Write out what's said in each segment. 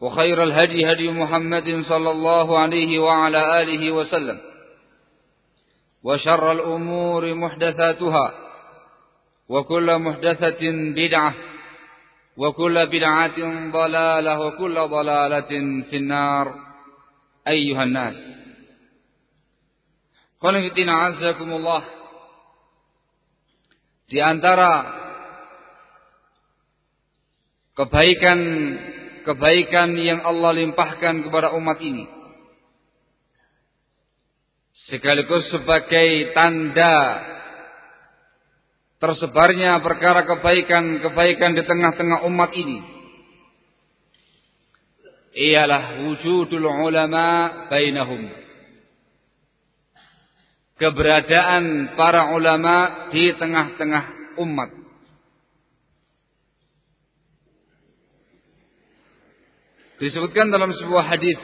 وخير الهدي هدي محمد صلى الله عليه وعلى آله وسلم وشر الأمور محدثاتها وكل محدثة بدعة وكل بدعة ضلالة وكل ضلالة في النار. أيها الناس. Qanifitina azakumullah Di antara kebaikan kebaikan yang Allah limpahkan kepada umat ini. Sekaligus sebagai tanda tersebarnya perkara kebaikan-kebaikan di tengah-tengah umat ini. Ialah wujudul ulama bainahum. Keberadaan para ulama di tengah-tengah umat. Disebutkan dalam sebuah hadis.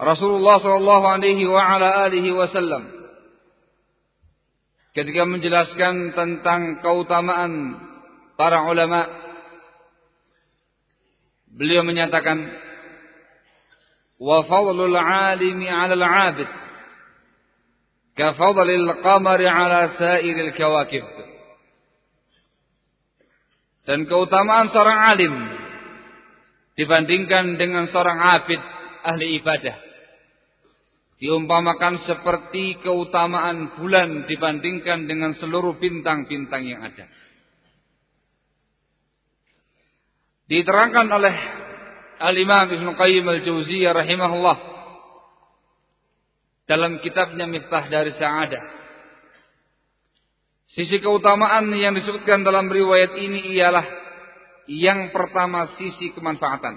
Rasulullah sallallahu alaihi wa ala alihi wasallam ketika menjelaskan tentang keutamaan para ulama beliau menyatakan wa fadlul alimi 'ala al-'abid ka fadlil qamari 'ala sa'iril kawakib dan keutamaan seorang alim dibandingkan dengan seorang abid ahli ibadah diumpamakan seperti keutamaan bulan dibandingkan dengan seluruh bintang-bintang yang ada. Diterangkan oleh Al-Imam Ibn Qayyim Al-Jauziyah rahimahullah dalam kitabnya Miftah dari Sa'adah Sisi keutamaan yang disebutkan dalam riwayat ini ialah yang pertama sisi kemanfaatan.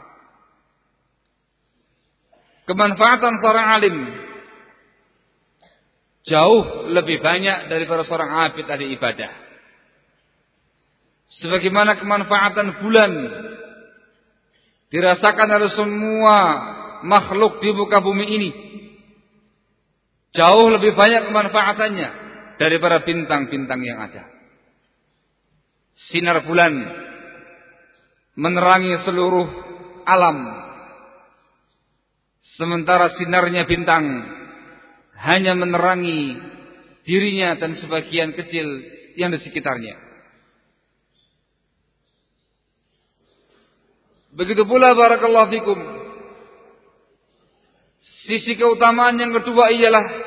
Kemanfaatan seorang alim jauh lebih banyak daripada seorang abid ahli ibadah. Sebagaimana kemanfaatan bulan dirasakan oleh semua makhluk di muka bumi ini. Jauh lebih banyak kemanfaatannya daripada bintang-bintang yang ada. Sinar bulan menerangi seluruh alam. Sementara sinarnya bintang hanya menerangi dirinya dan sebagian kecil yang di sekitarnya. Begitu pula barakallahu fikum. Sisi keutamaan yang kedua ialah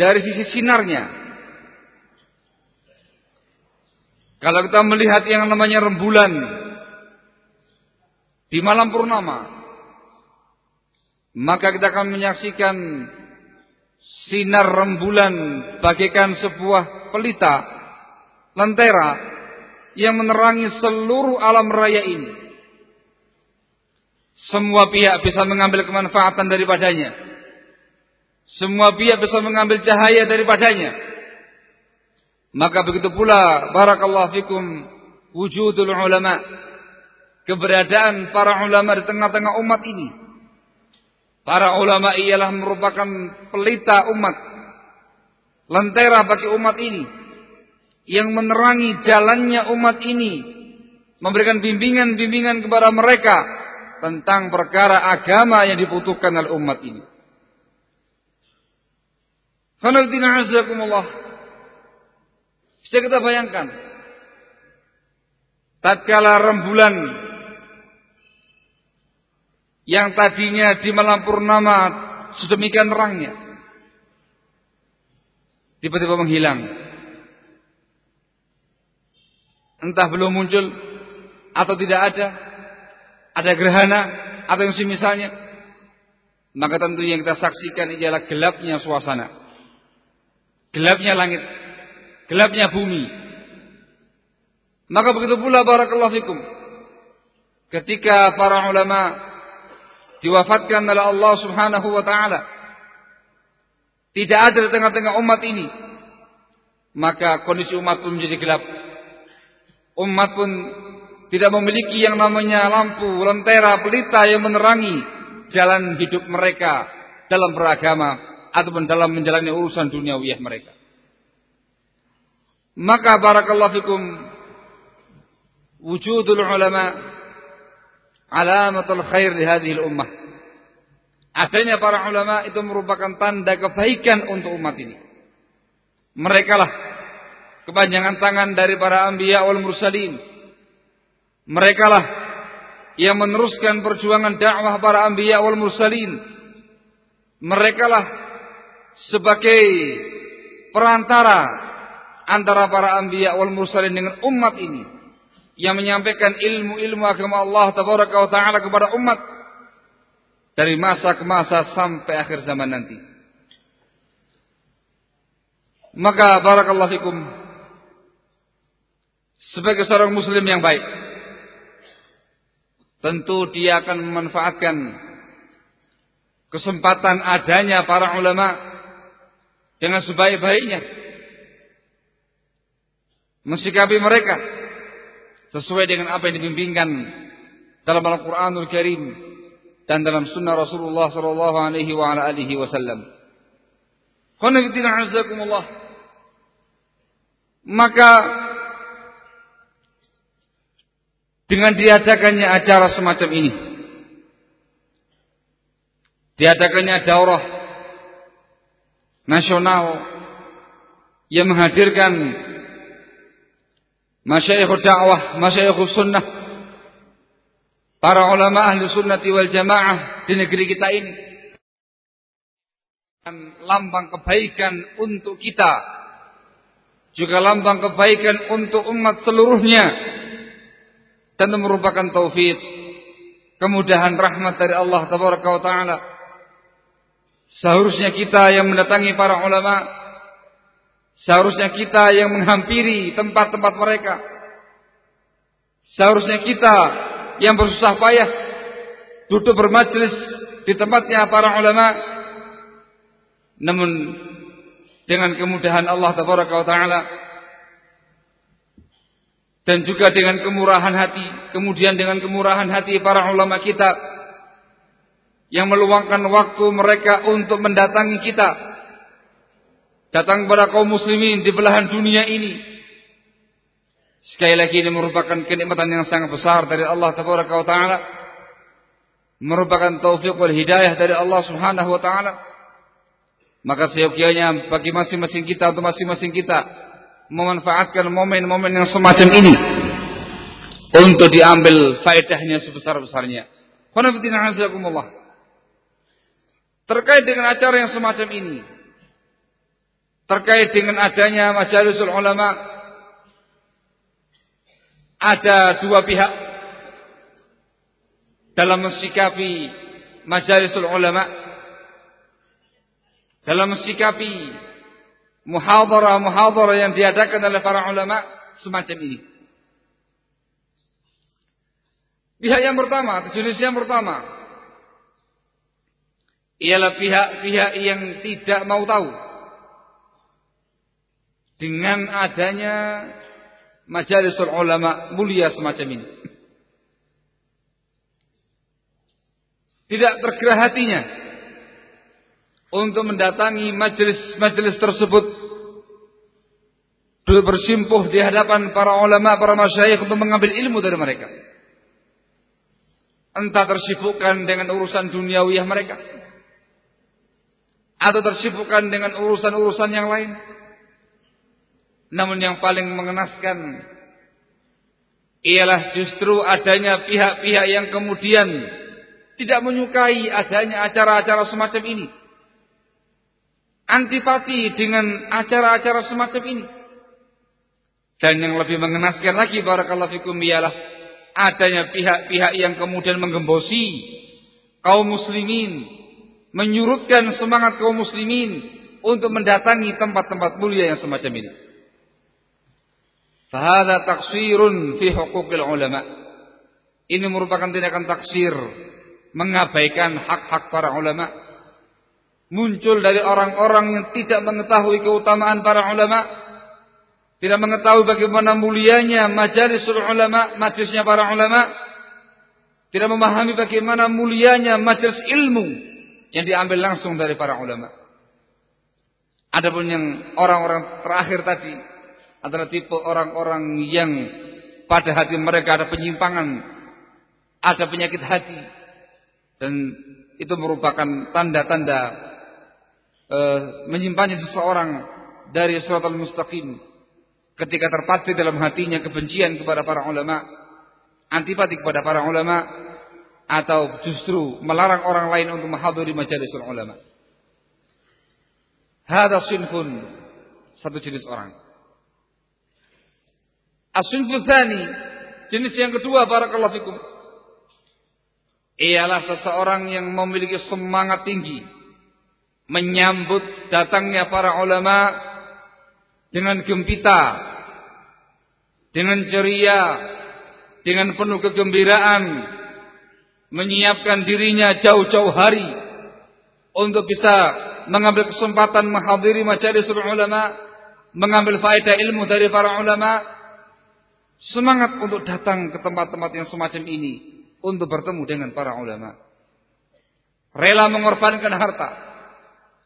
dari sisi sinarnya. Kalau kita melihat yang namanya rembulan di malam purnama, maka kita akan menyaksikan sinar rembulan bagaikan sebuah pelita, lentera yang menerangi seluruh alam raya ini. Semua pihak bisa mengambil kemanfaatan daripadanya. Semua pihak bisa mengambil cahaya daripadanya. Maka begitu pula barakallahu fikum wujudul ulama. Keberadaan para ulama di tengah-tengah umat ini. Para ulama ialah merupakan pelita umat. Lentera bagi umat ini. Yang menerangi jalannya umat ini. Memberikan bimbingan-bimbingan kepada mereka. Tentang perkara agama yang dibutuhkan oleh umat ini. Fanadina azakumullah. Bisa kita bayangkan. Tatkala rembulan yang tadinya di malam purnama sedemikian terangnya tiba-tiba menghilang entah belum muncul atau tidak ada ada gerhana atau yang semisalnya maka tentu yang kita saksikan ialah gelapnya suasana gelapnya langit gelapnya bumi maka begitu pula barakallahu fikum ketika para ulama diwafatkan oleh Allah Subhanahu wa taala. Tidak ada di tengah-tengah umat ini. Maka kondisi umat pun menjadi gelap. Umat pun tidak memiliki yang namanya lampu, lentera, pelita yang menerangi jalan hidup mereka dalam beragama ataupun dalam menjalani urusan duniawiyah mereka. Maka barakallahu fikum wujudul ulama alamatul khair di hadhihi ummah. Adanya para ulama itu merupakan tanda kebaikan untuk umat ini. Mereka lah kepanjangan tangan dari para anbiya wal mursalin. Mereka lah yang meneruskan perjuangan dakwah para anbiya wal mursalin. Mereka lah sebagai perantara antara para anbiya wal mursalin dengan umat ini yang menyampaikan ilmu-ilmu agama Allah tabaraka wa taala kepada umat dari masa ke masa sampai akhir zaman nanti. Maka barakallahu fikum sebagai seorang muslim yang baik tentu dia akan memanfaatkan kesempatan adanya para ulama dengan sebaik-baiknya. Mensikapi mereka. Sesuai dengan apa yang dibimbingkan dalam Al-Qur'anul Karim dan dalam sunnah Rasulullah sallallahu alaihi wa ala alihi wasallam. Maka dengan diadakannya acara semacam ini diadakannya daurah nasional yang menghadirkan masyayikh dakwah, masyayikh sunnah, para ulama ahli sunnati wal jamaah di negeri kita ini. Lambang kebaikan untuk kita. Juga lambang kebaikan untuk umat seluruhnya. Dan merupakan taufik. Kemudahan rahmat dari Allah Taala. Seharusnya kita yang mendatangi para ulama Seharusnya kita yang menghampiri tempat-tempat mereka. Seharusnya kita yang bersusah payah duduk bermajlis di tempatnya para ulama. Namun dengan kemudahan Allah taala dan juga dengan kemurahan hati, kemudian dengan kemurahan hati para ulama kita yang meluangkan waktu mereka untuk mendatangi kita datang kepada kaum muslimin di belahan dunia ini. Sekali lagi ini merupakan kenikmatan yang sangat besar dari Allah Taala. Merupakan taufik wal hidayah dari Allah Subhanahu wa taala. Maka seyogianya bagi masing-masing kita atau masing-masing kita memanfaatkan momen-momen yang semacam ini untuk diambil faedahnya sebesar-besarnya. Terkait dengan acara yang semacam ini, terkait dengan adanya majalisul ulama. Ada dua pihak. Dalam mensikapi majalisul ulama. Dalam mensikapi muhadharah-muhadharah yang diadakan oleh para ulama semacam ini. Pihak yang pertama, jenis yang pertama, ialah pihak-pihak yang tidak mau tahu dengan adanya majalisul ulama mulia semacam ini. Tidak tergerak hatinya untuk mendatangi majelis-majelis tersebut bersimpuh di hadapan para ulama, para masyayikh untuk mengambil ilmu dari mereka. Entah tersibukkan dengan urusan duniawiyah mereka atau tersibukkan dengan urusan-urusan yang lain. Namun yang paling mengenaskan ialah justru adanya pihak-pihak yang kemudian tidak menyukai adanya acara-acara semacam ini antipati dengan acara-acara semacam ini. Dan yang lebih mengenaskan lagi barakallahu fikum ialah adanya pihak-pihak yang kemudian menggembosi kaum muslimin, menyurutkan semangat kaum muslimin untuk mendatangi tempat-tempat mulia yang semacam ini. Fahada taksirun fi huquqil ulama. Ini merupakan tindakan taksir mengabaikan hak-hak para ulama muncul dari orang-orang yang tidak mengetahui keutamaan para ulama, tidak mengetahui bagaimana mulianya majalisul ulama, majlisnya para ulama, tidak memahami bagaimana mulianya majelis ilmu yang diambil langsung dari para ulama. Adapun yang orang-orang terakhir tadi adalah tipe orang-orang yang pada hati mereka ada penyimpangan, ada penyakit hati, dan itu merupakan tanda-tanda uh, menyimpannya seseorang dari surat al-mustaqim ketika terpatri dalam hatinya kebencian kepada para ulama, antipati kepada para ulama atau justru melarang orang lain untuk menghadiri majelis ulama. Hada sinfun satu jenis orang. As-sinful jenis yang kedua barakallahu fikum ialah seseorang yang memiliki semangat tinggi menyambut datangnya para ulama dengan gembita, dengan ceria, dengan penuh kegembiraan, menyiapkan dirinya jauh-jauh hari untuk bisa mengambil kesempatan menghadiri majelis ulama, mengambil faedah ilmu dari para ulama, semangat untuk datang ke tempat-tempat yang semacam ini untuk bertemu dengan para ulama. Rela mengorbankan harta,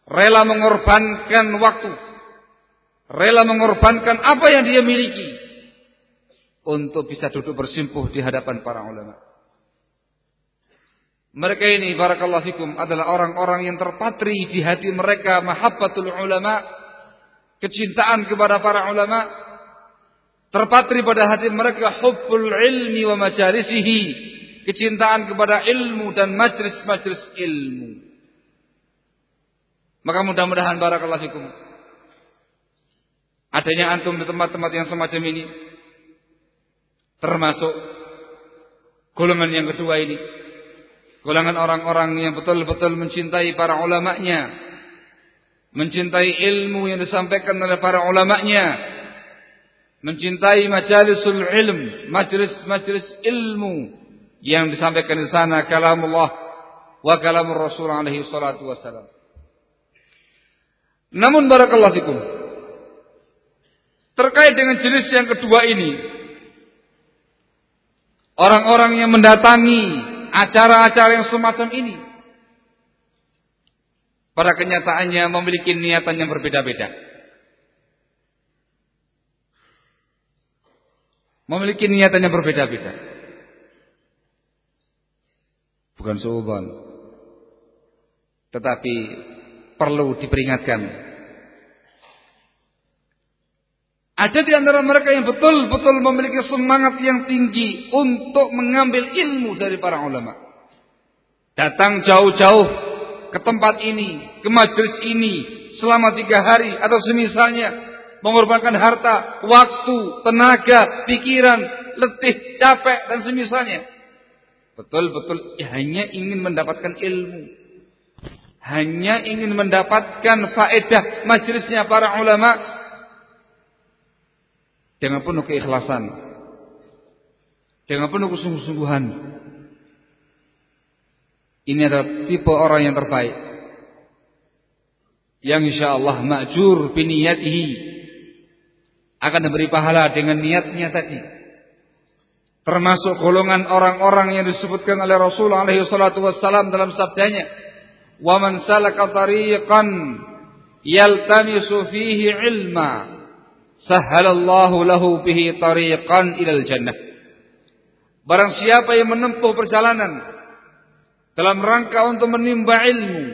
rela mengorbankan waktu, rela mengorbankan apa yang dia miliki untuk bisa duduk bersimpuh di hadapan para ulama. Mereka ini barakallahu fikum adalah orang-orang yang terpatri di hati mereka mahabbatul ulama, kecintaan kepada para ulama, terpatri pada hati mereka hubbul ilmi wa majalisihi, kecintaan kepada ilmu dan majlis-majlis ilmu. Maka mudah-mudahan barakallahu fikum. Adanya antum di tempat-tempat yang semacam ini termasuk golongan yang kedua ini. Golongan orang-orang yang betul-betul mencintai para ulamanya, mencintai ilmu yang disampaikan oleh para ulamanya, mencintai majalisul ilm, majlis-majlis ilmu yang disampaikan di sana kalamullah wa kalamur Rasul alaihi salatu wasalam. Namun barakallahu fikum. Terkait dengan jenis yang kedua ini, orang-orang yang mendatangi acara-acara yang semacam ini pada kenyataannya memiliki niatan yang berbeda-beda. Memiliki niatan yang berbeda-beda. Bukan suuban. Tetapi perlu diperingatkan. Ada di antara mereka yang betul-betul memiliki semangat yang tinggi untuk mengambil ilmu dari para ulama. Datang jauh-jauh ke tempat ini, ke majelis ini selama tiga hari atau semisalnya mengorbankan harta, waktu, tenaga, pikiran, letih, capek dan semisalnya. Betul-betul hanya ingin mendapatkan ilmu hanya ingin mendapatkan faedah majelisnya para ulama dengan penuh keikhlasan, dengan penuh kesungguh-sungguhan. Ini adalah tipe orang yang terbaik. Yang insya Allah ma'jur biniyatihi akan diberi pahala dengan niatnya tadi. Termasuk golongan orang-orang yang disebutkan oleh Rasulullah wassalam dalam sabdanya man salaka tariqan yaltamisu fihi ilma sahhalallahu lahu bihi tariqan ilal jannah. Barang siapa yang menempuh perjalanan dalam rangka untuk menimba ilmu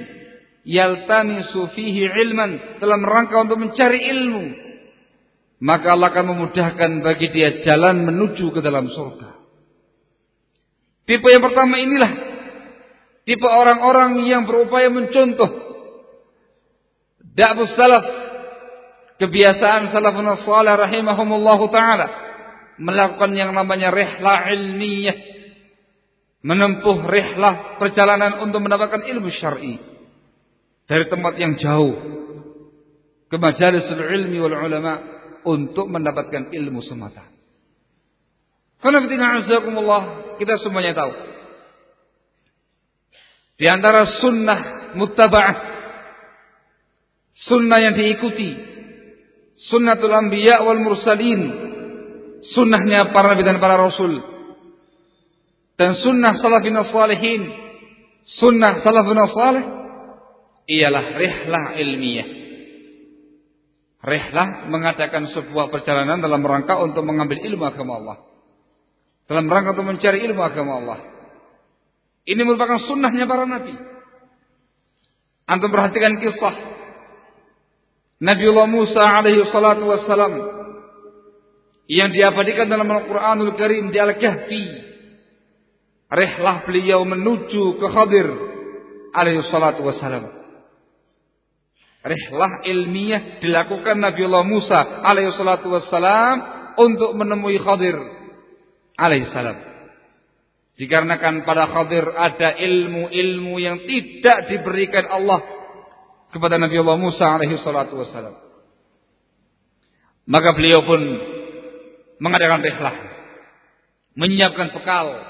yaltamisu fihi ilman dalam rangka untuk mencari ilmu maka Allah akan memudahkan bagi dia jalan menuju ke dalam surga. Tipe yang pertama inilah Tipe orang-orang yang berupaya mencontoh. Da'bus salaf kebiasaan salafun salih rahimahumullahu taala melakukan yang namanya rihlah ilmiah menempuh rihlah perjalanan untuk mendapatkan ilmu syar'i dari tempat yang jauh ke majalisul ilmi wal ulama untuk mendapatkan ilmu semata. Karena kita semuanya tahu di antara sunnah muttaba'ah. Sunnah yang diikuti. Sunnatul anbiya wal mursalin. Sunnahnya para nabi dan para rasul. Dan sunnah salafin salihin. Sunnah salafin salih. Ialah rihlah ilmiah. Rihlah mengadakan sebuah perjalanan dalam rangka untuk mengambil ilmu agama Allah. Dalam rangka untuk mencari ilmu agama Allah. Ini merupakan sunnahnya para nabi. Antum perhatikan kisah Nabiullah Musa alaihi salatu wassalam yang diabadikan dalam Al-Quranul Karim di Al-Kahfi. Rehlah beliau menuju ke Khadir alaihi salatu wassalam. Rehlah ilmiah dilakukan Nabiullah Musa alaihi salatu wassalam untuk menemui Khadir alaihi salam. Dikarenakan pada Khadir ada ilmu-ilmu yang tidak diberikan Allah kepada Nabi Allah Musa alaihi salatu wassalam. Maka beliau pun mengadakan rihlah. Menyiapkan bekal.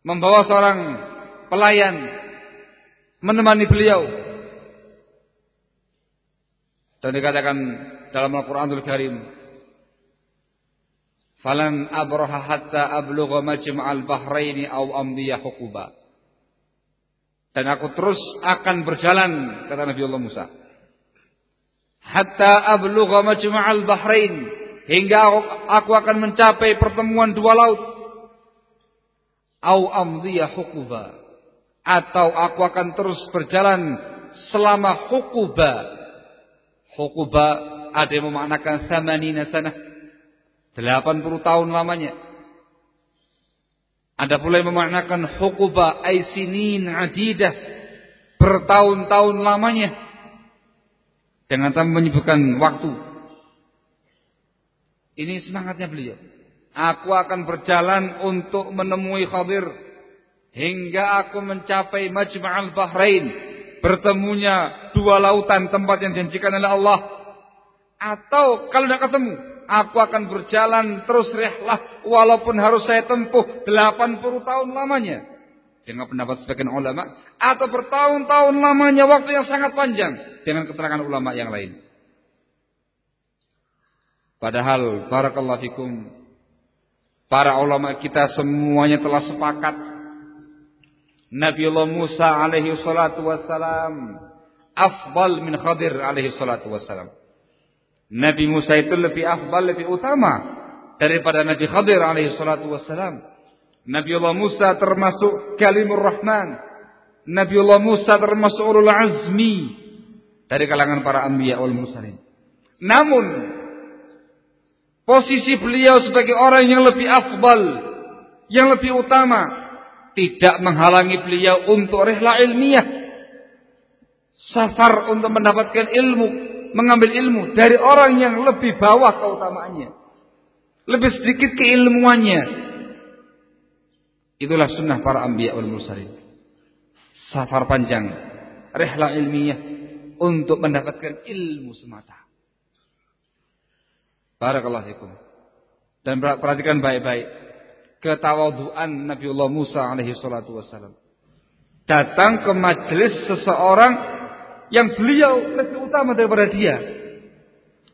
Membawa seorang pelayan. Menemani beliau. Dan dikatakan dalam Al-Quranul Karim. Falan abraha hatta ablugha majma'al bahraini aw amdiya. Dan aku terus akan berjalan kata Nabi Allah Musa. Hatta ablugha majma'al bahrain hingga aku akan mencapai pertemuan dua laut. Aw amdiya hukuba atau aku akan terus berjalan selama hukuba. Hukuba ada yang memaknakan samanina sanah 80 tahun lamanya. Ada pula yang memaknakan hukuba aisinin adidah. Bertahun-tahun lamanya. Dengan tanpa menyebutkan waktu. Ini semangatnya beliau. Aku akan berjalan untuk menemui Khadir. Hingga aku mencapai Majma'al Bahrain. Bertemunya dua lautan tempat yang dijanjikan oleh Allah. Atau kalau tidak ketemu aku akan berjalan terus rehlah walaupun harus saya tempuh 80 tahun lamanya. Dengan pendapat sebagian ulama atau bertahun-tahun lamanya waktu yang sangat panjang dengan keterangan ulama yang lain. Padahal barakallahu fikum para ulama kita semuanya telah sepakat Nabiullah Musa alaihi salatu wassalam afdal min Khadir alaihi salatu wassalam. Nabi Musa itu lebih afdal, lebih utama daripada Nabi Khadir alaihi salatu wassalam. Nabi Allah Musa termasuk kalimur rahman. Nabi Allah Musa termasuk ulul azmi dari kalangan para anbiya wal mursalin. Namun posisi beliau sebagai orang yang lebih afdal, yang lebih utama tidak menghalangi beliau untuk rihla ilmiah. Safar untuk mendapatkan ilmu mengambil ilmu dari orang yang lebih bawah keutamaannya. Lebih sedikit keilmuannya. Itulah sunnah para anbiya wal mursalin. Safar panjang, rehla ilmiah untuk mendapatkan ilmu semata. Barakallahu fikum. Dan perhatikan baik-baik ketawaduan Nabiullah Musa alaihi salatu wassalam. Datang ke majelis seseorang yang beliau lebih utama daripada dia.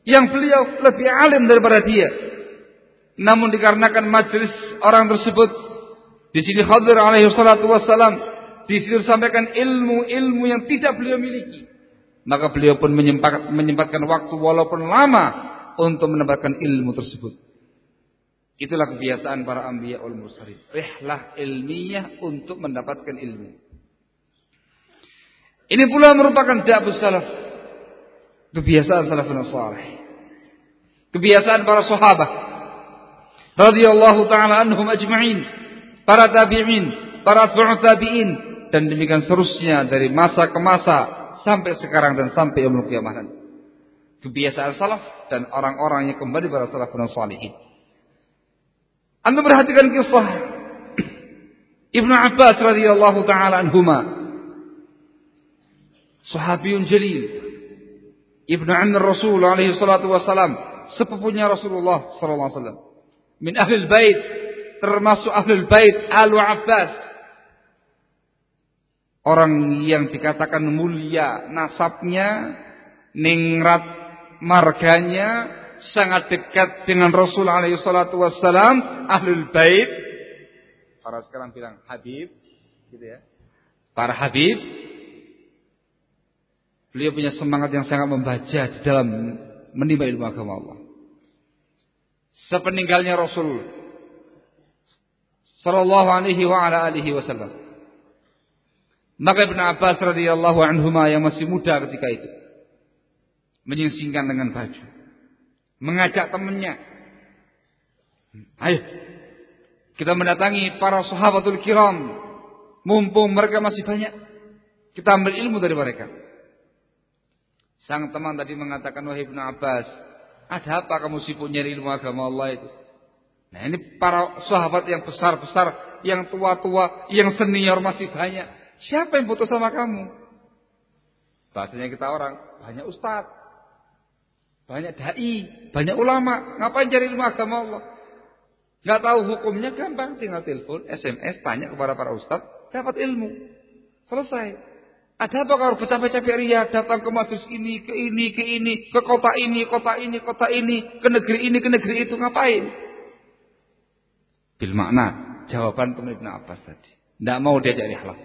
Yang beliau lebih alim daripada dia. Namun dikarenakan majelis orang tersebut di sini Khadir alaihi salatu wassalam di situ disampaikan ilmu-ilmu yang tidak beliau miliki. Maka beliau pun menyempatkan waktu walaupun lama untuk mendapatkan ilmu tersebut. Itulah kebiasaan para anbiya ul mursalin. Rihlah ilmiah untuk mendapatkan ilmu. Ini pula merupakan da'bus salaf. Kebiasaan salafun salih. Kebiasaan para sahabat. Radiyallahu ta'ala anhum ajma'in. Para tabi'in. Para atba'u tabi'in. Dan demikian seterusnya dari masa ke masa. Sampai sekarang dan sampai umur kiamat. Kebiasaan salaf dan orang-orang yang kembali pada salafun salihin. Anda perhatikan kisah Ibnu Abbas radhiyallahu taala anhuma. Sahabiyun jalil. Ibnu Amr Rasul alaihi salatu wasalam, sepupunya Rasulullah sallallahu alaihi wasallam. Min ahli bait, termasuk ahli bait Alu Abbas. Orang yang dikatakan mulia nasabnya, ningrat marganya, sangat dekat dengan Rasul alaihi salatu wassalam, ahlul bait. Para sekarang bilang Habib, gitu ya. Para Habib. Beliau punya semangat yang sangat membaca di dalam menimba ilmu agama Allah. Sepeninggalnya Rasul sallallahu alaihi wa ala alihi wasallam. Maka Ibn Abbas radhiyallahu anhuma yang masih muda ketika itu menyingsingkan dengan baju mengajak temannya. Ayo, kita mendatangi para sahabatul kiram. Mumpung mereka masih banyak. Kita ambil ilmu dari mereka. Sang teman tadi mengatakan, Wahai Ibn Abbas, ada apa kamu sibuk nyari ilmu agama Allah itu? Nah ini para sahabat yang besar-besar, yang tua-tua, yang senior masih banyak. Siapa yang butuh sama kamu? Bahasanya kita orang, banyak ustadz. Banyak dai, banyak ulama. Ngapain cari ilmu agama Allah? Gak tahu hukumnya gampang, tinggal telepon, SMS, tanya kepada para ustadz, dapat ilmu. Selesai. Ada apa kalau bercapek-capek ria datang ke majlis ini, ke ini, ke ini, ke kota ini, kota ini, kota ini, ke negeri ini, ke negeri itu, ngapain? Bil makna, jawaban teman Ibn Abbas tadi. Tidak mau diajak rihlak.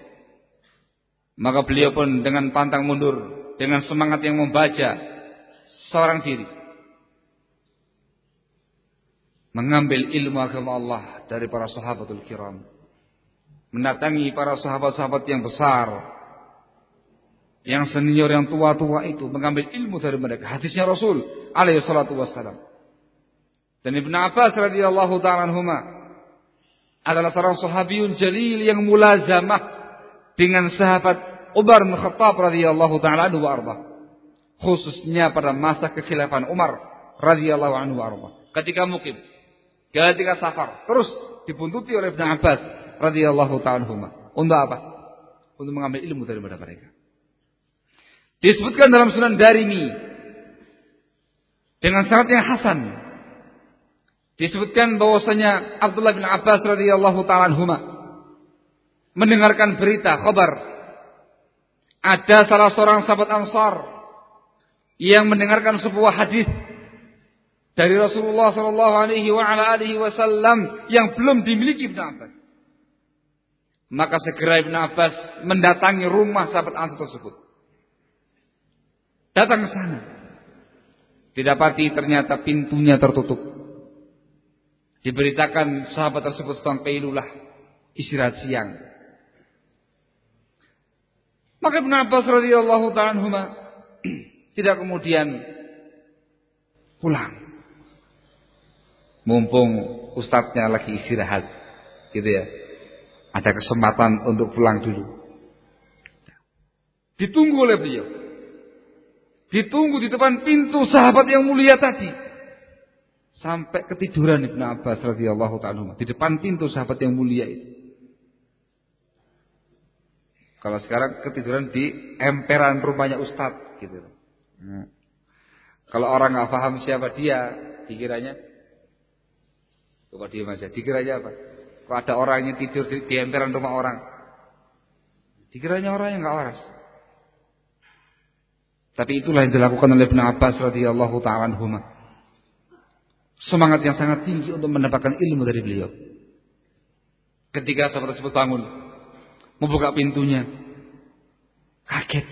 Maka beliau pun dengan pantang mundur, dengan semangat yang membaca, seorang diri. Mengambil ilmu agama Allah dari para sahabatul kiram. Mendatangi para sahabat-sahabat yang besar. Yang senior, yang tua-tua itu. Mengambil ilmu dari mereka. Hadisnya Rasul alaihi salatu wassalam. Dan Ibn Abbas radhiyallahu ta'ala adalah seorang sahabiyun jalil yang mulazamah dengan sahabat Umar bin Khattab radhiyallahu ta'ala anhu wa arba khususnya pada masa kekhilafan Umar radhiyallahu anhu arba. Ketika mukim, ketika safar, terus dibuntuti oleh Ibn Abbas radhiyallahu ta'ala Untuk apa? Untuk mengambil ilmu dari mereka. Disebutkan dalam Sunan Darimi dengan syarat yang hasan. Disebutkan bahwasanya Abdullah bin Abbas radhiyallahu taala mendengarkan berita kabar ada salah seorang sahabat Ansar yang mendengarkan sebuah hadis dari Rasulullah Shallallahu Alaihi Wasallam yang belum dimiliki Ibn Abbas. Maka segera Ibn Abbas mendatangi rumah sahabat Ansar tersebut. Datang ke sana. Didapati ternyata pintunya tertutup. Diberitakan sahabat tersebut sedang peilulah istirahat siang. Maka Ibn Abbas radhiyallahu taala tidak kemudian pulang. Mumpung ustadznya lagi istirahat. Gitu ya. Ada kesempatan untuk pulang dulu. Ditunggu oleh beliau. Ditunggu di depan pintu sahabat yang mulia tadi. Sampai ketiduran Ibn Abbas radhiyallahu taala di depan pintu sahabat yang mulia itu. Kalau sekarang ketiduran di emperan rumahnya Ustadz gitu. Hmm. Kalau orang nggak paham siapa dia, dikiranya coba diam aja. Dikiranya apa? Kalau ada orang yang tidur di, di emperan rumah orang, dikiranya orang yang nggak waras. Tapi itulah yang dilakukan oleh Ibn Abbas radhiyallahu taala anhuma. Semangat yang sangat tinggi untuk mendapatkan ilmu dari beliau. Ketika sahabat tersebut bangun, membuka pintunya, kaget.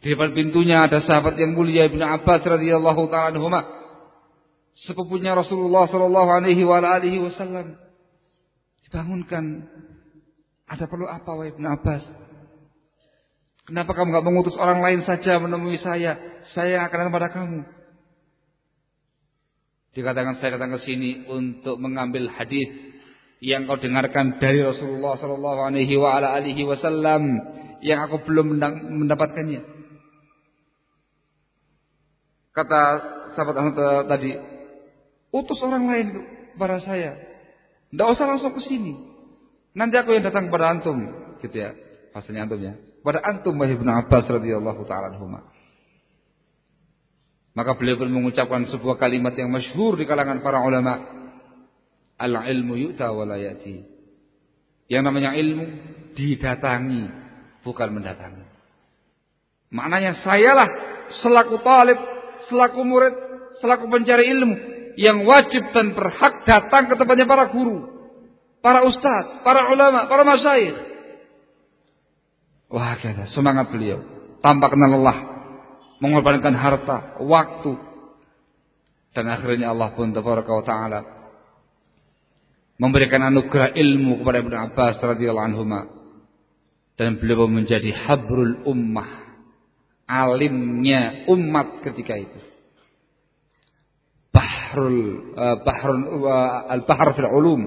Di depan pintunya ada sahabat yang mulia Ibn Abbas radhiyallahu taala anhuma. Sepupunya Rasulullah sallallahu alaihi wasallam. Dibangunkan. Ada perlu apa wahai Ibn Abbas? Kenapa kamu nggak mengutus orang lain saja menemui saya? Saya akan datang pada kamu. Dikatakan saya datang ke sini untuk mengambil hadis yang kau dengarkan dari Rasulullah Sallallahu Alaihi Wasallam yang aku belum mendapatkannya. Kata sahabat tadi, utus orang lain kepada saya. Tidak usah langsung ke sini. Nanti aku yang datang kepada antum, gitu ya. Pasalnya antum ya pada antum wahai Ibnu Abbas radhiyallahu taala anhuma. Maka beliau pun mengucapkan sebuah kalimat yang masyhur di kalangan para ulama. Al-ilmu yu'ta wa la yati. Yang namanya ilmu didatangi, bukan mendatangi. Maknanya sayalah selaku talib, selaku murid, selaku pencari ilmu yang wajib dan berhak datang ke tempatnya para guru, para ustadz, para ulama, para masyayikh Wah, semangat beliau. Tanpa kenal lelah. Mengorbankan harta, waktu. Dan akhirnya Allah pun ta'ala memberikan anugerah ilmu kepada Ibnu Abbas radhiyallahu anhu dan beliau menjadi habrul ummah alimnya umat ketika itu bahrul uh, bahrul uh, al bahr fil ulum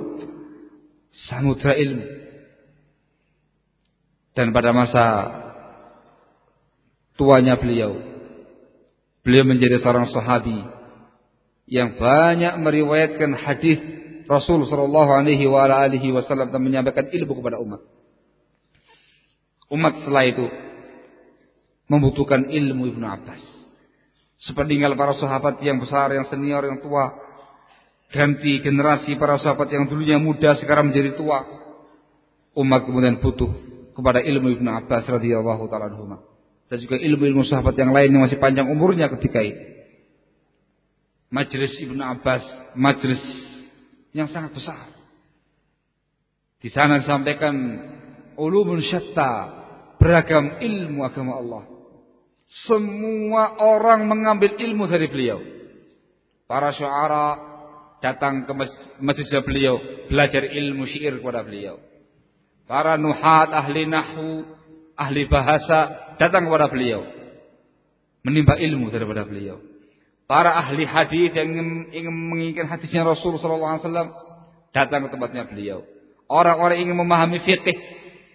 samudra ilmu dan pada masa tuanya beliau, beliau menjadi seorang sahabi yang banyak meriwayatkan hadis Rasul Shallallahu Alaihi Wasallam dan menyampaikan ilmu kepada umat. Umat setelah itu membutuhkan ilmu Ibnu Abbas. Sepeninggal para sahabat yang besar, yang senior, yang tua. Ganti generasi para sahabat yang dulunya muda sekarang menjadi tua. Umat kemudian butuh kepada ilmu Ibnu Abbas radhiyallahu taala dan juga ilmu-ilmu sahabat yang lain yang masih panjang umurnya ketika itu. Majelis Ibnu Abbas, majelis yang sangat besar. Di sana disampaikan ulumun syatta, beragam ilmu agama Allah. Semua orang mengambil ilmu dari beliau. Para syuara datang ke masjid beliau, belajar ilmu syair kepada beliau. Para nuhat, ahli nahu, ahli bahasa datang kepada beliau. Menimba ilmu daripada beliau. Para ahli hadis yang ingin, ingin menginginkan hadisnya Rasul sallallahu alaihi wasallam datang ke tempatnya beliau. Orang-orang ingin memahami fikih,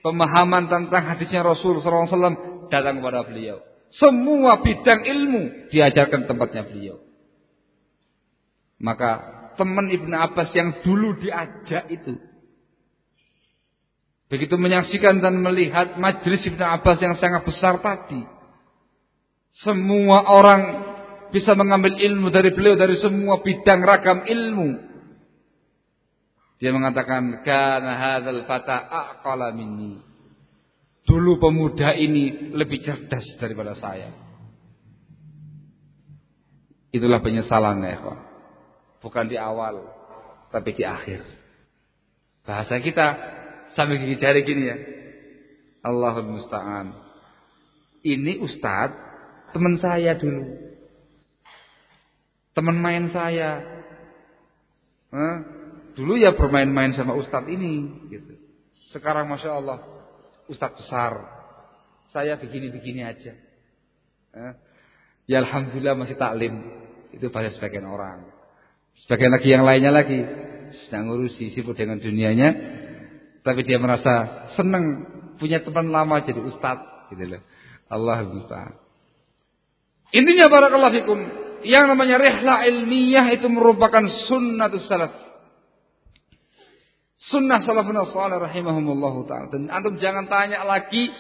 pemahaman tentang hadisnya Rasul sallallahu alaihi wasallam datang kepada beliau. Semua bidang ilmu diajarkan tempatnya beliau. Maka teman Ibnu Abbas yang dulu diajak itu Begitu menyaksikan dan melihat majlis Ibnu Abbas yang sangat besar tadi. Semua orang bisa mengambil ilmu dari beliau dari semua bidang ragam ilmu. Dia mengatakan, "Kana hadzal fata aqala minni." Dulu pemuda ini lebih cerdas daripada saya. Itulah penyesalan ya, Bukan di awal, tapi di akhir. Bahasa kita sambil gigi jari gini ya. Allahul musta'an. Ini ustadz teman saya dulu. Teman main saya. Dulu ya bermain-main sama ustadz ini gitu. Sekarang Masya Allah Ustadz besar Saya begini-begini aja Ya Alhamdulillah masih taklim Itu pada sebagian orang Sebagian lagi yang lainnya lagi Sedang ngurusi sibuk dengan dunianya tapi dia merasa senang punya teman lama jadi ustaz gitu loh. Allah musta'an. Intinya barakallahu fikum, yang namanya rihla ilmiah itu merupakan sunnatus salaf. Sunnah salafun salih rahimahumullah taala. Dan antum jangan tanya lagi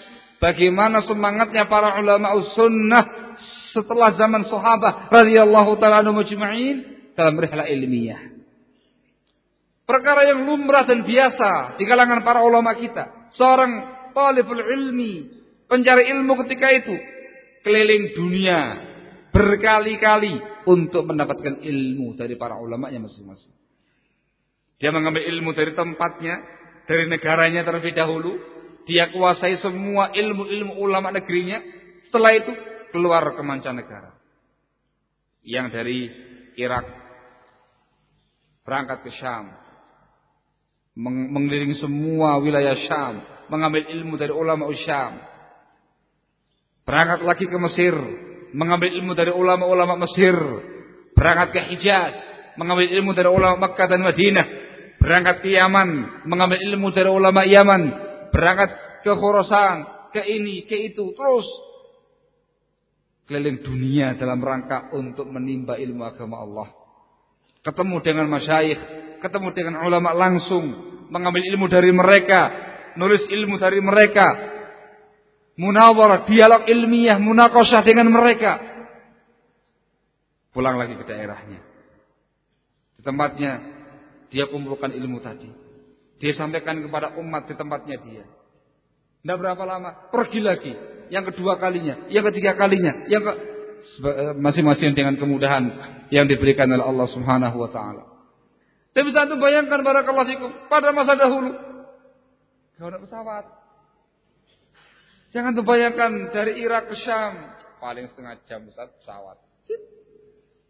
bagaimana semangatnya para ulama sunnah setelah zaman sahabat radhiyallahu taala anhum dalam rihlah ilmiah. Perkara yang lumrah dan biasa di kalangan para ulama kita. Seorang talibul ilmi, pencari ilmu ketika itu keliling dunia berkali-kali untuk mendapatkan ilmu dari para ulama yang masing-masing. Dia mengambil ilmu dari tempatnya, dari negaranya terlebih dahulu. Dia kuasai semua ilmu-ilmu ulama negerinya. Setelah itu keluar ke mancanegara. Yang dari Irak berangkat ke Syam. Mengelilingi semua wilayah Syam. Mengambil ilmu dari ulama Syam. Berangkat lagi ke Mesir. Mengambil ilmu dari ulama-ulama Mesir. Berangkat ke Hijaz. Mengambil ilmu dari ulama Makkah dan Madinah berangkat ke Yaman, mengambil ilmu dari ulama Yaman, berangkat ke Khurasan, ke ini, ke itu, terus keliling dunia dalam rangka untuk menimba ilmu agama Allah. Ketemu dengan masyayikh, ketemu dengan ulama langsung, mengambil ilmu dari mereka, nulis ilmu dari mereka, munawarah, dialog ilmiah, munakosah dengan mereka. Pulang lagi ke daerahnya. Di tempatnya dia kumpulkan ilmu tadi. Dia sampaikan kepada umat di tempatnya dia. Tidak berapa lama, pergi lagi. Yang kedua kalinya, yang ketiga kalinya, yang ke... Eh, masing-masing dengan kemudahan yang diberikan oleh Allah Subhanahu wa taala. Tapi bisa itu bayangkan barakallahu fikum pada masa dahulu. Kalau ada pesawat. Jangan terbayangkan dari Irak ke Syam paling setengah jam besar pesawat.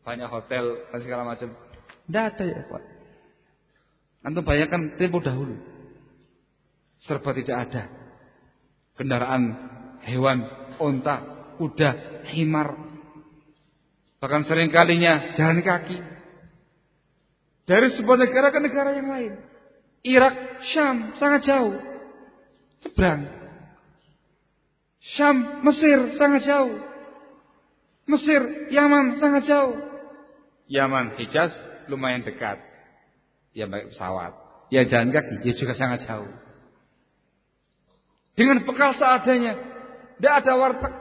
Banyak hotel dan segala macam. Tidak ada ya Pak. Antum bayangkan tempo dahulu. Serba tidak ada. Kendaraan hewan, onta, kuda, himar. Bahkan sering kalinya jalan kaki. Dari sebuah negara ke negara yang lain. Irak, Syam, sangat jauh. Seberang. Syam, Mesir, sangat jauh. Mesir, Yaman, sangat jauh. Yaman, Hijaz, lumayan dekat ya baik pesawat. Ya jalan kaki, ya juga sangat jauh. Dengan bekal seadanya. Tidak ada warteg.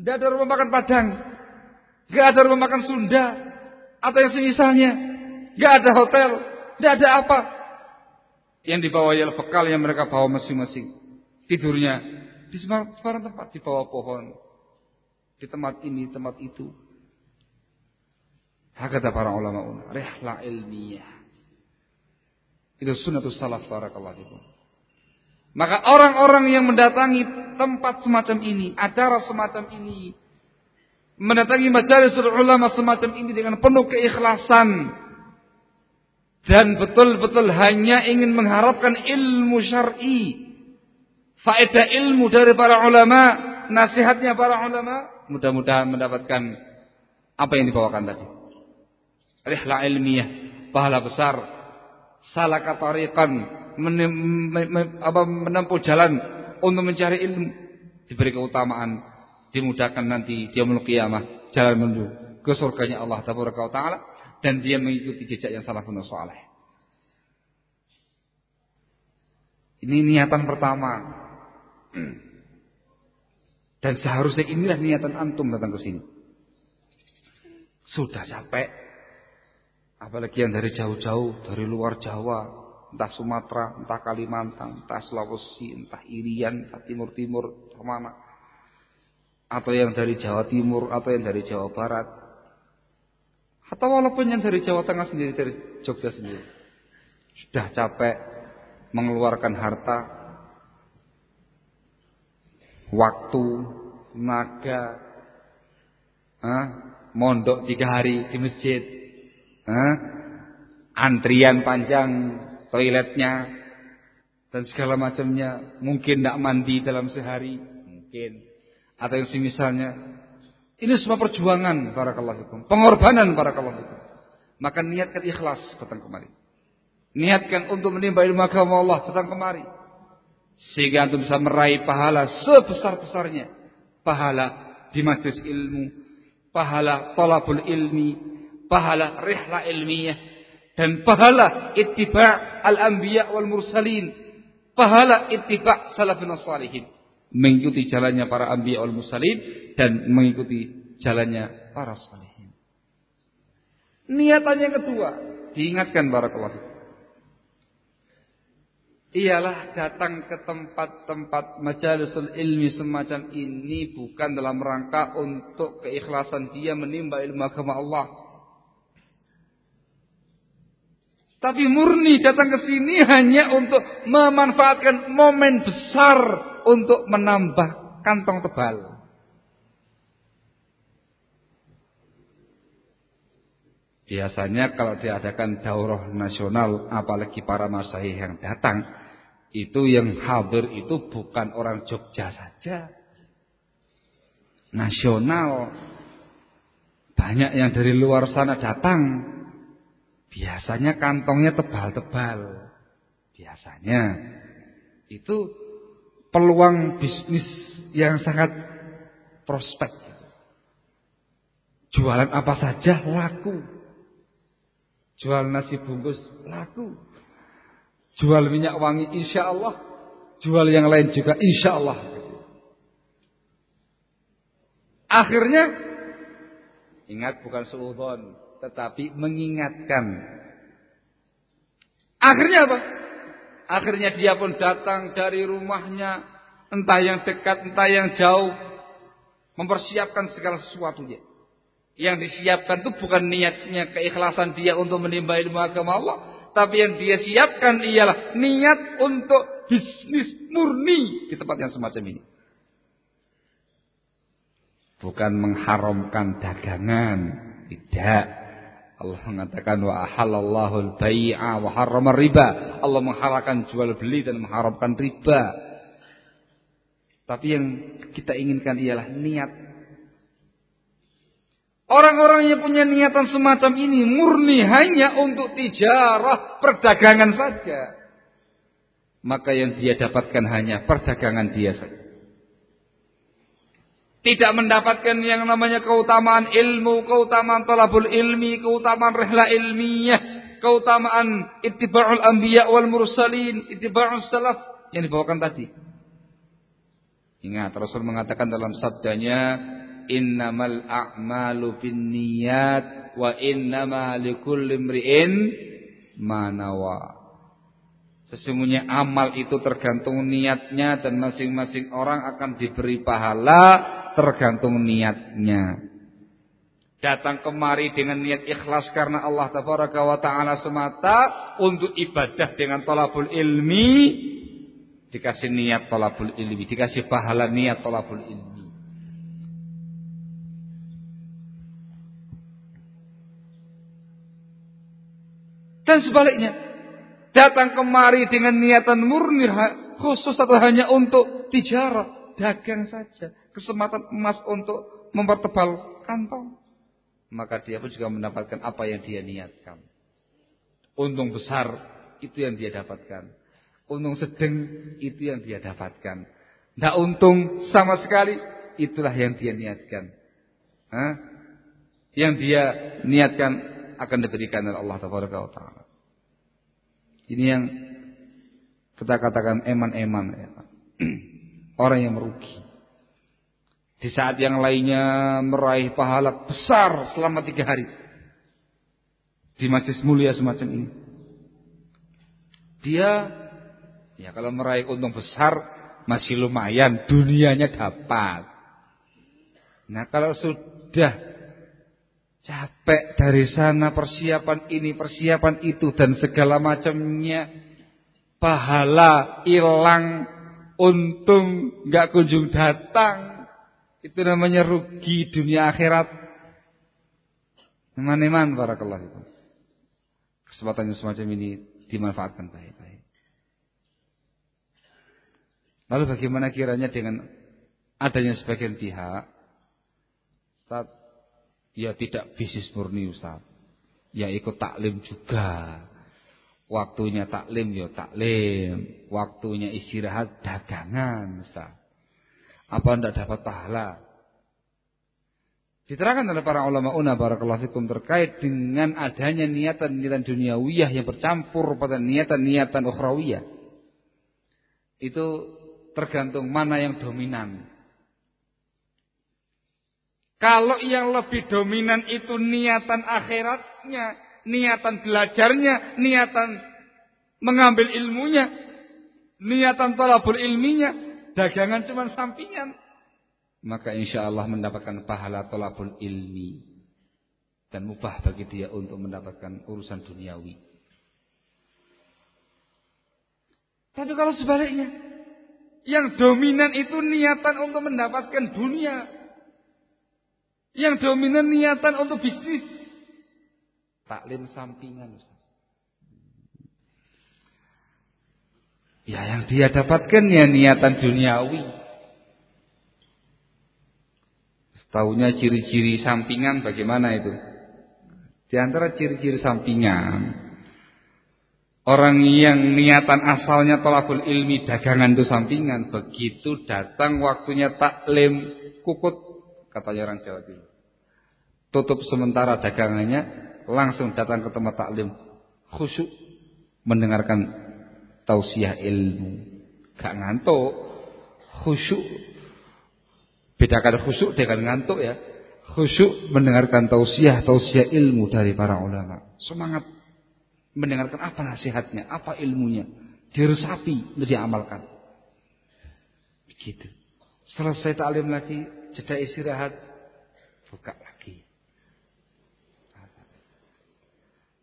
Tidak ada rumah makan Padang. Tidak ada rumah makan Sunda. Atau yang semisalnya. Tidak ada hotel. Tidak ada apa. Yang dibawa ialah bekal yang mereka bawa masing-masing. Tidurnya di sebarang tempat. Di bawah pohon. Di tempat ini, tempat itu. Hakata para ulama. Rehla ilmiah. Itu sunnatus salaf barakallahu. Maka orang-orang yang mendatangi tempat semacam ini, acara semacam ini, mendatangi majelis ulama semacam ini dengan penuh keikhlasan dan betul-betul hanya ingin mengharapkan ilmu syar'i, faedah ilmu dari para ulama, nasihatnya para ulama, mudah-mudahan mendapatkan apa yang dibawakan tadi. Rihla ilmiah, pahala besar. Salah katarikan menempuh jalan untuk mencari ilmu. Diberi keutamaan dimudahkan nanti dia kiamah jalan menuju ke surganya Allah taala dan dia mengikuti jejak yang salafun saleh ini niatan pertama dan seharusnya inilah niatan antum datang ke sini sudah capek Apalagi yang dari jauh-jauh, dari luar Jawa, entah Sumatera, entah Kalimantan, entah Sulawesi, entah Irian, entah Timur-Timur, ke mana. Atau yang dari Jawa Timur, atau yang dari Jawa Barat. Atau walaupun yang dari Jawa Tengah sendiri, dari Jogja sendiri. Sudah capek mengeluarkan harta, waktu, naga, eh, mondok tiga hari di masjid, eh, antrian panjang toiletnya dan segala macamnya mungkin tidak mandi dalam sehari mungkin atau yang semisalnya ini semua perjuangan para fikum. Pengorbanan para fikum. Maka niatkan ikhlas datang kemari. Niatkan untuk menimba ilmu agama Allah datang kemari. Sehingga untuk bisa meraih pahala sebesar-besarnya. Pahala di majlis ilmu pahala tolabul ilmi pahala rihla ilmiah, Dan pahala ittiba' al-anbiya wal mursalin. Pahala ittiba' salafin salihin. Mengikuti jalannya para anbiya wal mursalin dan mengikuti jalannya para salihin. Niatannya kedua, diingatkan barakallahu ialah datang ke tempat-tempat majalisul ilmi semacam ini bukan dalam rangka untuk keikhlasan dia menimba ilmu agama Allah. Tapi murni datang ke sini hanya untuk memanfaatkan momen besar untuk menambah kantong tebal. Biasanya kalau diadakan daurah nasional, apalagi para masyayikh yang datang, itu yang hadir itu bukan orang Jogja saja. Nasional. Banyak yang dari luar sana datang. Biasanya kantongnya tebal-tebal. Biasanya. Itu peluang bisnis yang sangat prospek. Jualan apa saja laku. Jual nasi bungkus laku. Jual minyak wangi insya Allah. Jual yang lain juga insya Allah. Akhirnya ingat bukan suudon, tetapi mengingatkan. Akhirnya apa? Akhirnya dia pun datang dari rumahnya, entah yang dekat, entah yang jauh, mempersiapkan segala sesuatunya. Yang disiapkan itu bukan niatnya keikhlasan dia untuk menimba ilmu agama Allah, tapi yang dia siapkan ialah niat untuk bisnis murni di tempat yang semacam ini. Bukan mengharamkan dagangan, tidak. Allah mengatakan wa ahallallahu al-bai'a wa harrama riba. Allah menghalalkan jual beli dan mengharamkan riba. Tapi yang kita inginkan ialah niat Orang-orang yang punya niatan semacam ini murni hanya untuk tijarah perdagangan saja. Maka yang dia dapatkan hanya perdagangan dia saja. Tidak mendapatkan yang namanya keutamaan ilmu, keutamaan tolabul ilmi, keutamaan rehla ilmiah, keutamaan ittiba'ul anbiya wal mursalin, ittiba'ul salaf yang dibawakan tadi. Ingat Rasul mengatakan dalam sabdanya innamal a'malu binniyat wa innama likulli imri'in. Sesungguhnya amal itu tergantung niatnya dan masing-masing orang akan diberi pahala tergantung niatnya. Datang kemari dengan niat ikhlas karena Allah tabaraka wa taala semata untuk ibadah dengan tolabul ilmi dikasih niat tolabul ilmi, dikasih pahala niat tolabul ilmi. Dan sebaliknya, datang kemari dengan niatan murni khusus atau hanya untuk tijarah, dagang saja, kesempatan emas untuk mempertebal kantong. Maka dia pun juga mendapatkan apa yang dia niatkan. Untung besar itu yang dia dapatkan. Untung sedang itu yang dia dapatkan. Tidak untung sama sekali itulah yang dia niatkan. Hah? Yang dia niatkan akan diberikan oleh Allah Taala. Ini yang kita katakan eman-eman. Orang yang merugi. Di saat yang lainnya meraih pahala besar selama tiga hari. Di majlis mulia semacam ini. Dia ya kalau meraih untung besar masih lumayan dunianya dapat. Nah kalau sudah Capek dari sana persiapan ini, persiapan itu dan segala macamnya. Pahala hilang, untung nggak kunjung datang. Itu namanya rugi dunia akhirat. Iman-iman barakallah itu. Kesempatan semacam ini dimanfaatkan baik-baik. Lalu bagaimana kiranya dengan adanya sebagian pihak Ustaz Ya tidak bisnis murni Ustaz. Ya ikut taklim juga. Waktunya taklim ya taklim. Waktunya istirahat dagangan Ustaz. Apa anda dapat pahala? Diterangkan oleh para ulama una barakallahu terkait dengan adanya niatan-niatan duniawiyah yang bercampur pada niatan-niatan ukhrawiyah. Itu tergantung mana yang dominan. Kalau yang lebih dominan itu niatan akhiratnya, niatan belajarnya, niatan mengambil ilmunya, niatan tolabul ilminya, dagangan cuma sampingan. Maka insya Allah mendapatkan pahala tolabul ilmi. Dan mubah bagi dia untuk mendapatkan urusan duniawi. Tapi kalau sebaliknya, yang dominan itu niatan untuk mendapatkan dunia. Yang dominan niatan untuk bisnis. Taklim sampingan. Ya yang dia dapatkan ya niatan duniawi. Tahunya ciri-ciri sampingan bagaimana itu? Di antara ciri-ciri sampingan Orang yang niatan asalnya tolakul ilmi dagangan itu sampingan Begitu datang waktunya taklim kukut Katanya orang Jawa Timur Tutup sementara dagangannya Langsung datang ke tempat taklim Khusyuk Mendengarkan tausiah ilmu. Gak ngantuk. Khusyuk. Bedakan khusyuk dengan ngantuk ya. Khusyuk mendengarkan tausiah, tausiah ilmu dari para ulama. Semangat mendengarkan apa nasihatnya, apa ilmunya. Diresapi untuk diamalkan. Begitu. Selesai taklim lagi, jeda istirahat, buka lagi.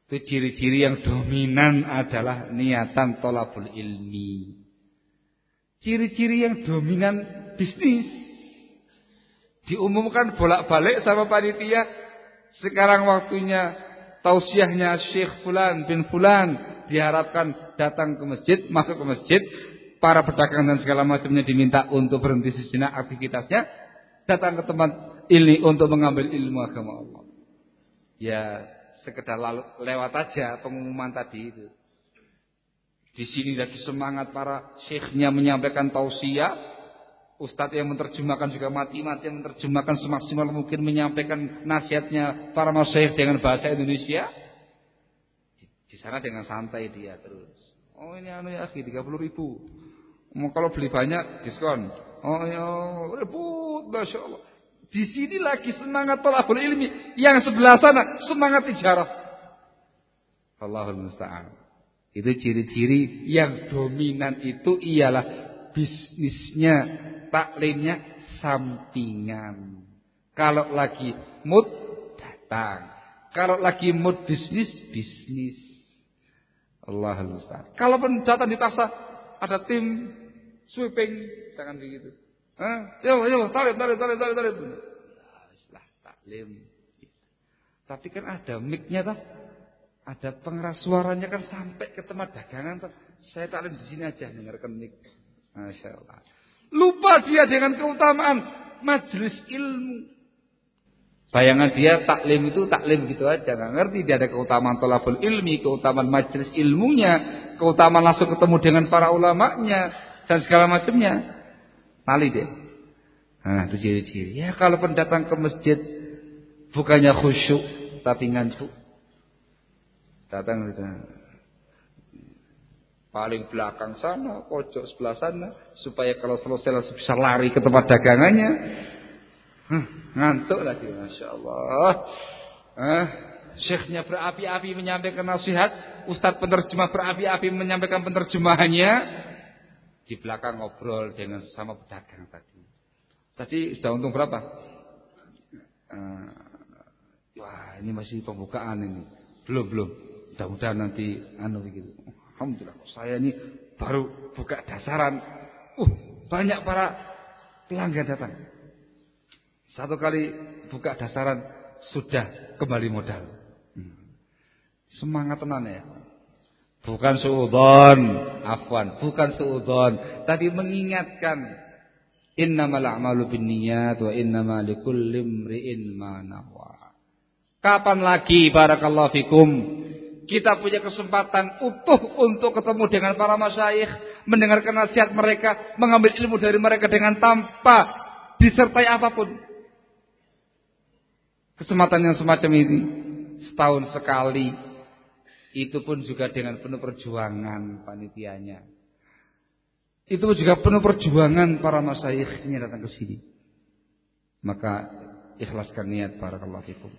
Itu ciri-ciri yang dominan adalah niatan tolabul ilmi. Ciri-ciri yang dominan bisnis. Diumumkan bolak-balik sama panitia. Sekarang waktunya tausiahnya Syekh Fulan bin Fulan. Diharapkan datang ke masjid, masuk ke masjid. Para pedagang dan segala macamnya diminta untuk berhenti sejenak aktivitasnya. Datang ke tempat ini untuk mengambil ilmu agama Allah. Ya sekedar lewat aja pengumuman tadi itu. Di sini lagi semangat para syekhnya menyampaikan tausiah. Ustadz yang menerjemahkan juga mati-mati yang menerjemahkan semaksimal mungkin menyampaikan nasihatnya para masyayikh dengan bahasa Indonesia. Di, di sana dengan santai dia terus. Oh ini anu ya akhi 30 ribu. Mau kalau beli banyak diskon. Oh ya ribut Masya Allah. Di sini lagi semangat tolabul ilmi. Yang sebelah sana semangat tijarah. Allahul musta'an. Itu ciri-ciri yang dominan itu ialah bisnisnya, taklimnya sampingan. Kalau lagi mood datang. Kalau lagi mood bisnis, bisnis. Allahul musta'an. Kalau datang dipaksa ada tim sweeping, jangan begitu. Hah? Yo, yo, tarik, tarik, tarik, tarik. Nah, taklim. Tapi kan ada miknya tuh. Ada pengeras suaranya kan sampai ke tempat dagangan tuh. Saya taklim di sini aja dengarkan mik. Masya Allah. Lupa dia dengan keutamaan majelis ilmu. Bayangan dia taklim itu taklim gitu aja, nggak ngerti dia ada keutamaan tolabul ilmi, keutamaan majelis ilmunya, keutamaan langsung ketemu dengan para ulamanya dan segala macamnya. Mali deh. Nah, itu ciri-ciri. Ya kalau pendatang ke masjid bukannya khusyuk tapi ngantuk. Datang gitu. Paling belakang sana, pojok sebelah sana supaya kalau selesai langsung bisa lari ke tempat dagangannya. Huh, ngantuk lagi, masya Allah. Eh, syekhnya berapi-api menyampaikan nasihat, ustadz penerjemah berapi-api menyampaikan penerjemahannya, di belakang ngobrol dengan sama pedagang tadi. Tadi sudah untung berapa? Uh, wah ini masih pembukaan ini. Belum belum. Mudah-mudahan nanti anu begitu. Alhamdulillah saya ini baru buka dasaran. Uh banyak para pelanggan datang. Satu kali buka dasaran sudah kembali modal. Hmm. Semangat tenan ya. Bukan suudon, afwan, bukan suudon, tapi mengingatkan innamal a'malu binniyat wa innamal likulli imri'in ma nawa. Kapan lagi barakallahu fikum kita punya kesempatan utuh untuk ketemu dengan para masyayikh, mendengarkan nasihat mereka, mengambil ilmu dari mereka dengan tanpa disertai apa pun. Kesempatan yang semacam ini setahun sekali itu pun juga dengan penuh perjuangan panitianya. Itu juga penuh perjuangan para masyayikhnya datang ke sini. Maka ikhlaskan niat para fikum.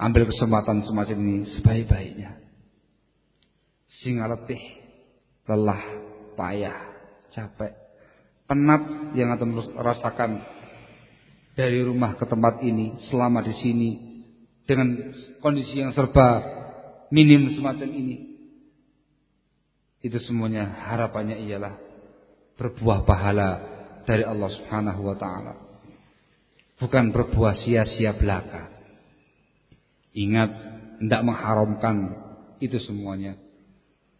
Ambil kesempatan semacam ini sebaik-baiknya. Sehingga letih, lelah, payah, capek, penat yang akan rasakan dari rumah ke tempat ini selama di sini dengan kondisi yang serba minim semacam ini. Itu semuanya harapannya ialah berbuah pahala dari Allah Subhanahu wa taala. Bukan berbuah sia-sia belaka. Ingat, tidak mengharamkan itu semuanya.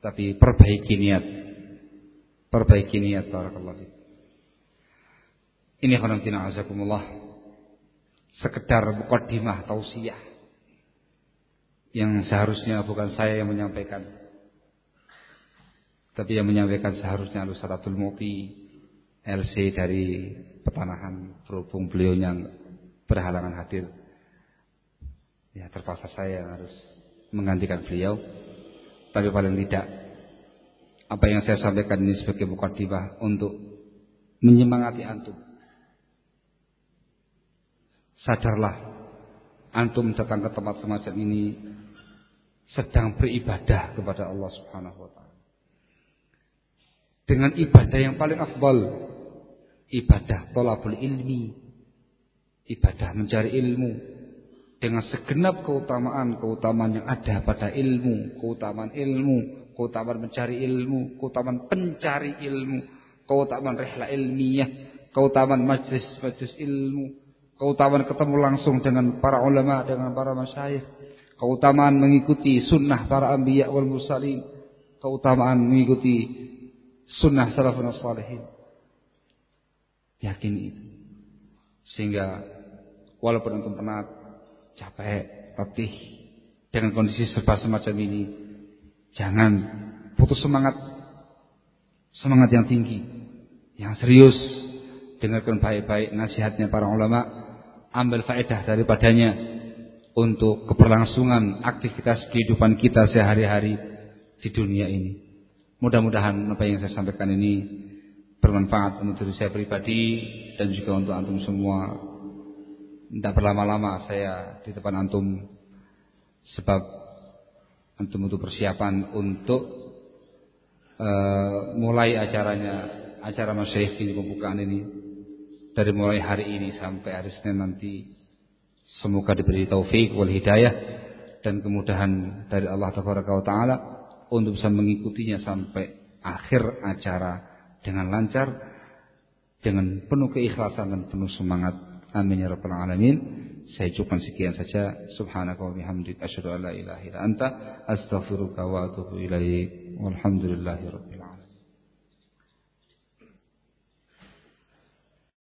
Tapi perbaiki niat. Perbaiki niat barakallahu Ini khonamtina azakumullah sekedar mukaddimah tausiah yang seharusnya bukan saya yang menyampaikan. Tapi yang menyampaikan seharusnya Ustaz Muti LC dari Petanahan. Berhubung beliau yang berhalangan hadir. Ya terpaksa saya yang harus menggantikan beliau. Tapi paling tidak apa yang saya sampaikan ini sebagai mukaddimah untuk menyemangati antum. Sadarlah antum datang ke tempat semacam ini sedang beribadah kepada Allah Subhanahu wa taala. Dengan ibadah yang paling afdal, ibadah tolabul ilmi, ibadah mencari ilmu dengan segenap keutamaan-keutamaan yang ada pada ilmu, keutamaan ilmu, keutamaan mencari ilmu, keutamaan pencari ilmu, keutamaan rehla ilmiah, keutamaan majlis-majlis ilmu, keutamaan ketemu langsung dengan para ulama, dengan para masyayikh, keutamaan mengikuti sunnah para anbiya wal mursalin, keutamaan mengikuti sunnah salafun salihin. Yakin itu. Sehingga walaupun antum penat, capek, letih dengan kondisi serba semacam ini, jangan putus semangat. Semangat yang tinggi, yang serius, dengarkan baik-baik nasihatnya para ulama ambil faedah daripadanya untuk keberlangsungan aktivitas kehidupan kita sehari-hari di dunia ini. Mudah-mudahan apa yang saya sampaikan ini bermanfaat untuk diri saya pribadi dan juga untuk antum semua. Tidak berlama-lama saya di depan antum sebab antum untuk persiapan untuk uh, mulai acaranya acara masyayikh ini pembukaan ini dari mulai hari ini sampai hari Senin nanti semoga diberi taufik wal hidayah dan kemudahan dari Allah taala untuk bisa mengikutinya sampai akhir acara dengan lancar dengan penuh keikhlasan dan penuh semangat. Amin ya rabbal alamin. Saya cukupkan sekian saja. Subhanaka wa bihamdik asyhadu an la ilaha illa anta astaghfiruka wa atubu ilaik. Walhamdulillahi rabbil